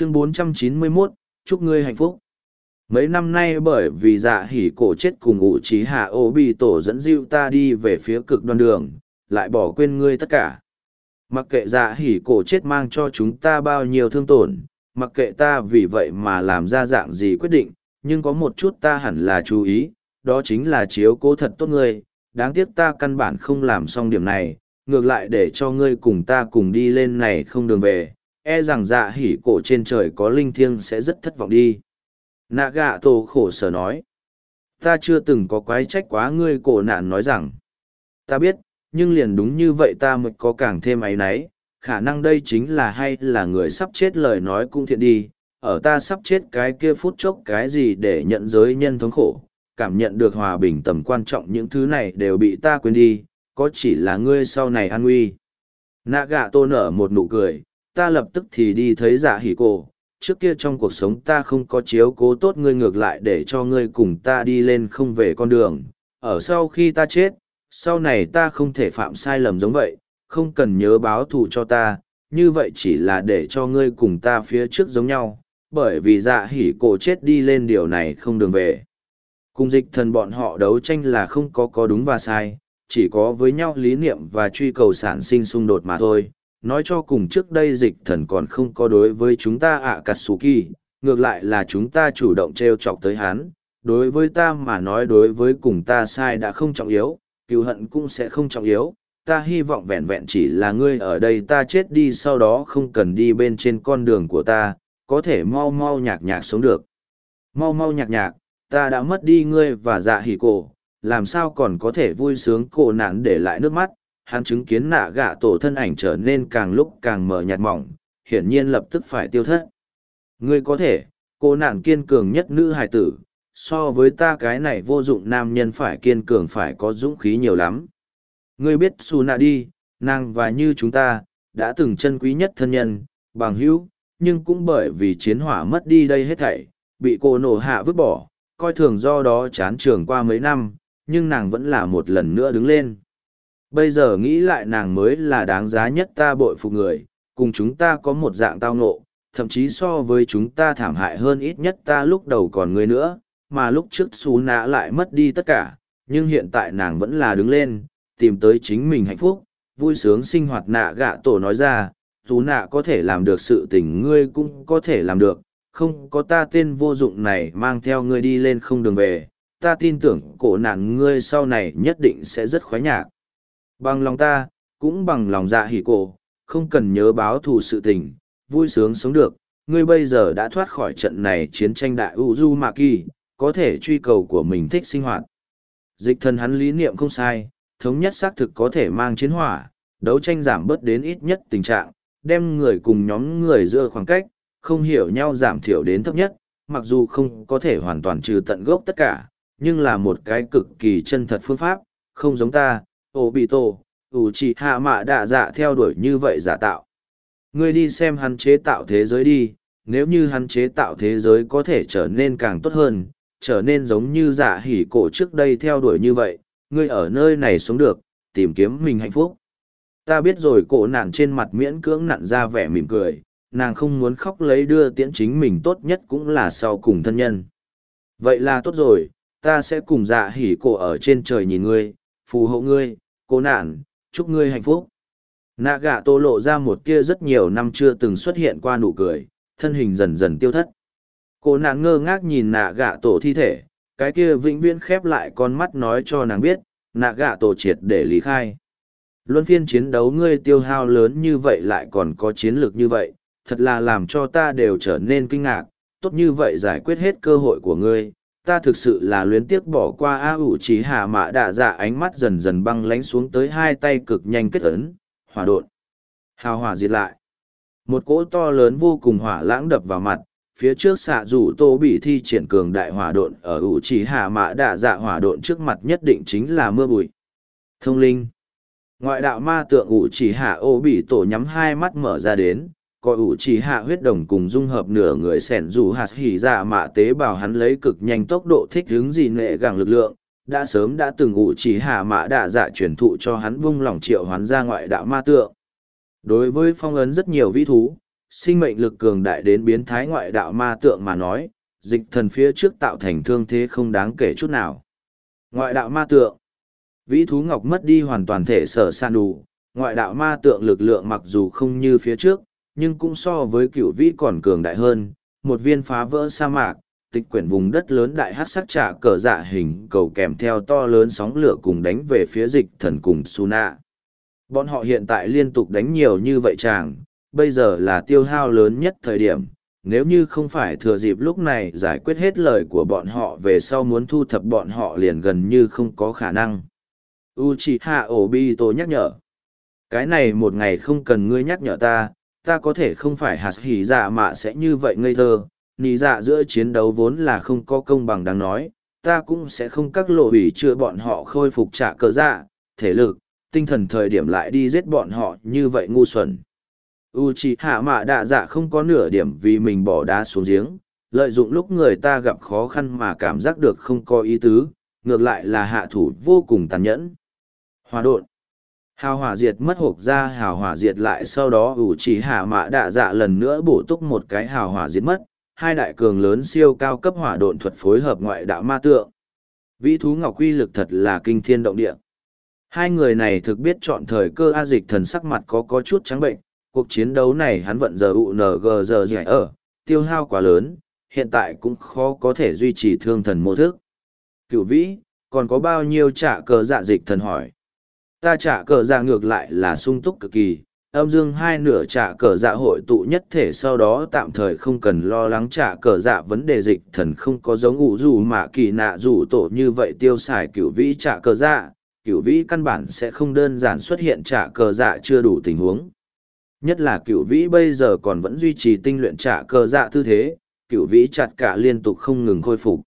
chương 491, chúc ngươi hạnh phúc. Mấy năm nay bởi vì dạ hỉ cổ chết cùng ủ trí hạ ô bị tổ dẫn dịu ta đi về phía cực đoan đường lại bỏ quên ngươi tất cả. Mặc kệ dạ hỉ cổ chết mang cho chúng ta bao nhiêu thương tổn mặc kệ ta vì vậy mà làm ra dạng gì quyết định nhưng có một chút ta hẳn là chú ý đó chính là chiếu cố thật tốt ngươi. Đáng tiếc ta căn bản không làm xong điểm này ngược lại để cho ngươi cùng ta cùng đi lên này không đường về e rằng dạ hỉ cổ trên trời có linh thiêng sẽ rất thất vọng đi. Nạ gạ tổ khổ sở nói, ta chưa từng có quái trách quá ngươi cổ nạn nói rằng, ta biết, nhưng liền đúng như vậy ta mới có càng thêm áy náy, khả năng đây chính là hay là người sắp chết lời nói cũng thiện đi, ở ta sắp chết cái kia phút chốc cái gì để nhận giới nhân thống khổ, cảm nhận được hòa bình tầm quan trọng những thứ này đều bị ta quên đi, có chỉ là ngươi sau này an nguy. Nạ gạ tô nở một nụ cười ta lập tức thì đi thấy dạ hỉ cổ. Trước kia trong cuộc sống ta không có chiếu cố tốt ngươi ngược lại để cho ngươi cùng ta đi lên không về con đường. Ở sau khi ta chết, sau này ta không thể phạm sai lầm giống vậy, không cần nhớ báo thù cho ta. Như vậy chỉ là để cho ngươi cùng ta phía trước giống nhau, bởi vì dạ hỉ cổ chết đi lên điều này không đường về. Cùng dịch thần bọn họ đấu tranh là không có có đúng và sai, chỉ có với nhau lý niệm và truy cầu sản sinh xung đột mà thôi nói cho cùng trước đây dịch thần còn không có đối với chúng ta ạ cà sù kỳ, ngược lại là chúng ta chủ động t r e o chọc tới hắn. Đối với ta mà nói đối với cùng ta sai đã không trọng yếu, cựu hận cũng sẽ không trọng yếu. Ta hy vọng vẹn vẹn chỉ là ngươi ở đây ta chết đi sau đó không cần đi bên trên con đường của ta, có thể mau mau nhạc nhạc sống được. Mau mau nhạc nhạc, ta đã mất đi ngươi và dạ hỉ cổ, làm sao còn có thể vui sướng cổ nạn để lại nước mắt? Hắn chứng kiến nạ gạ tổ thân ảnh trở nên càng lúc càng mờ nhạt mỏng, hiển nhiên lập tức phải tiêu thất. Ngươi có thể, cô nạn kiên cường nhất nữ hài tử, so với ta cái này vô dụng nam nhân phải kiên cường phải có dũng khí nhiều lắm. Ngươi biết xù nạ đi, nàng và như chúng ta, đã từng chân quý nhất thân nhân, bằng hữu, nhưng cũng bởi vì chiến hỏa mất đi đây hết thảy, bị cô nổ hạ vứt bỏ, coi thường do đó chán trường qua mấy năm, nhưng nàng vẫn là một lần nữa đứng lên. Bây giờ nghĩ lại nàng mới là đáng giá nhất ta bội phục người, cùng chúng ta có một dạng tao ngộ, thậm chí so với chúng ta thảm hại hơn ít nhất ta lúc đầu còn người nữa, mà lúc trước xú nã lại mất đi tất cả, nhưng hiện tại nàng vẫn là đứng lên, tìm tới chính mình hạnh phúc, vui sướng sinh hoạt nạ gạ tổ nói ra, xú nạ có thể làm được sự tình ngươi cũng có thể làm được, không có ta tên vô dụng này mang theo ngươi đi lên không đường về, ta tin tưởng cổ nạn ngươi sau này nhất định sẽ rất khoái nhạc. Bằng lòng ta, cũng bằng lòng dạ hỉ cổ, không cần nhớ báo thù sự tình, vui sướng sống được, ngươi bây giờ đã thoát khỏi trận này chiến tranh đại u mạ kỳ, có thể truy cầu của mình thích sinh hoạt. Dịch thần hắn lý niệm không sai, thống nhất xác thực có thể mang chiến hỏa, đấu tranh giảm bớt đến ít nhất tình trạng, đem người cùng nhóm người giữa khoảng cách, không hiểu nhau giảm thiểu đến thấp nhất, mặc dù không có thể hoàn toàn trừ tận gốc tất cả, nhưng là một cái cực kỳ chân thật phương pháp, không giống ta, ổ bị tổ ủ chỉ hạ mạ đạ dạ theo đuổi như vậy giả tạo. Ngươi đi xem hắn chế tạo thế giới đi nếu như hắn chế tạo thế giới có thể trở nên càng tốt hơn trở nên giống như dạ hỉ cổ trước đây theo đuổi như vậy ngươi ở nơi này sống được tìm kiếm mình hạnh phúc. Ta biết rồi cổ nạn trên mặt miễn cưỡng nặn ra vẻ mỉm cười nàng không muốn khóc lấy đưa tiễn chính mình tốt nhất cũng là sau cùng thân nhân. Vậy là tốt rồi ta sẽ cùng dạ hỉ cổ ở trên trời nhìn ngươi phù hộ ngươi, cô nạn, chúc ngươi hạnh phúc. Nạ gạ tô lộ ra một kia rất nhiều năm chưa từng xuất hiện qua nụ cười, thân hình dần dần tiêu thất. Cô nạn ngơ ngác nhìn nạ gạ tổ thi thể, cái kia vĩnh viễn khép lại con mắt nói cho nàng biết, nạ gạ tổ triệt để lý khai. Luân phiên chiến đấu ngươi tiêu hao lớn như vậy lại còn có chiến lược như vậy, thật là làm cho ta đều trở nên kinh ngạc, tốt như vậy giải quyết hết cơ hội của ngươi, ta thực sự là luyến tiếc bỏ qua a ủ trí hạ mạ đạ dạ ánh mắt dần dần băng lánh xuống tới hai tay cực nhanh kết ấn, hỏa đột hào hỏa diệt lại. Một cỗ to lớn vô cùng hỏa lãng đập vào mặt, phía trước xạ rủ tô bị thi triển cường đại hỏa độn ở ủ trí hạ mạ đạ dạ hỏa độn trước mặt nhất định chính là mưa bụi. Thông linh. Ngoại đạo ma tượng ủ chỉ hạ ô bị tổ nhắm hai mắt mở ra đến coi ủ chỉ hạ huyết đồng cùng dung hợp nửa người sẻn dù hạt hỉ dạ mạ tế bào hắn lấy cực nhanh tốc độ thích hướng gì nệ gàng lực lượng đã sớm đã từng ủ chỉ hạ mạ đạ dạ truyền thụ cho hắn vung lòng triệu hoán ra ngoại đạo ma tượng đối với phong ấn rất nhiều vĩ thú sinh mệnh lực cường đại đến biến thái ngoại đạo ma tượng mà nói, dịch thần phía trước tạo thành thương thế không đáng kể chút nào. Ngoại đạo ma tượng Vĩ thú ngọc mất đi hoàn toàn thể sở san đủ, ngoại đạo ma tượng lực lượng mặc dù không như phía trước, nhưng cũng so với cựu vĩ còn cường đại hơn, một viên phá vỡ sa mạc, tịch quyển vùng đất lớn đại hát sắc trả cờ dạ hình cầu kèm theo to lớn sóng lửa cùng đánh về phía dịch thần cùng Suna. Bọn họ hiện tại liên tục đánh nhiều như vậy chàng, bây giờ là tiêu hao lớn nhất thời điểm. Nếu như không phải thừa dịp lúc này giải quyết hết lời của bọn họ về sau muốn thu thập bọn họ liền gần như không có khả năng. Uchiha Obito nhắc nhở. Cái này một ngày không cần ngươi nhắc nhở ta, ta có thể không phải hạt hỉ dạ mà sẽ như vậy ngây thơ. Nì dạ giữa chiến đấu vốn là không có công bằng đáng nói, ta cũng sẽ không các lộ hủy chưa bọn họ khôi phục trả cờ dạ, thể lực, tinh thần thời điểm lại đi giết bọn họ như vậy ngu xuẩn. Uchiha mạ đạ dạ không có nửa điểm vì mình bỏ đá xuống giếng, lợi dụng lúc người ta gặp khó khăn mà cảm giác được không có ý tứ, ngược lại là hạ thủ vô cùng tàn nhẫn. Hòa độn. Hào hỏa diệt mất hộp ra hào hỏa diệt lại sau đó ủ chỉ hạ mạ đạ dạ lần nữa bổ túc một cái hào hỏa diệt mất, hai đại cường lớn siêu cao cấp hỏa độn thuật phối hợp ngoại đạo ma tượng. Vĩ thú ngọc quy lực thật là kinh thiên động địa. Hai người này thực biết chọn thời cơ A dịch thần sắc mặt có có chút trắng bệnh, cuộc chiến đấu này hắn vận giờ ụ UNG giờ giải ở, tiêu hao quá lớn, hiện tại cũng khó có thể duy trì thương thần mô thức. Cựu vĩ, còn có bao nhiêu trả cờ dạ dịch thần hỏi. Ta trả cờ dạ ngược lại là sung túc cực kỳ, âm dương hai nửa trả cờ dạ hội tụ nhất thể sau đó tạm thời không cần lo lắng trả cờ dạ vấn đề dịch thần không có giống ủ dù mà kỳ nạ dù tổ như vậy tiêu xài cửu vĩ trả cờ dạ, cửu vĩ căn bản sẽ không đơn giản xuất hiện trả cờ dạ chưa đủ tình huống. Nhất là cửu vĩ bây giờ còn vẫn duy trì tinh luyện trả cờ dạ tư thế, cửu vĩ chặt cả liên tục không ngừng khôi phục.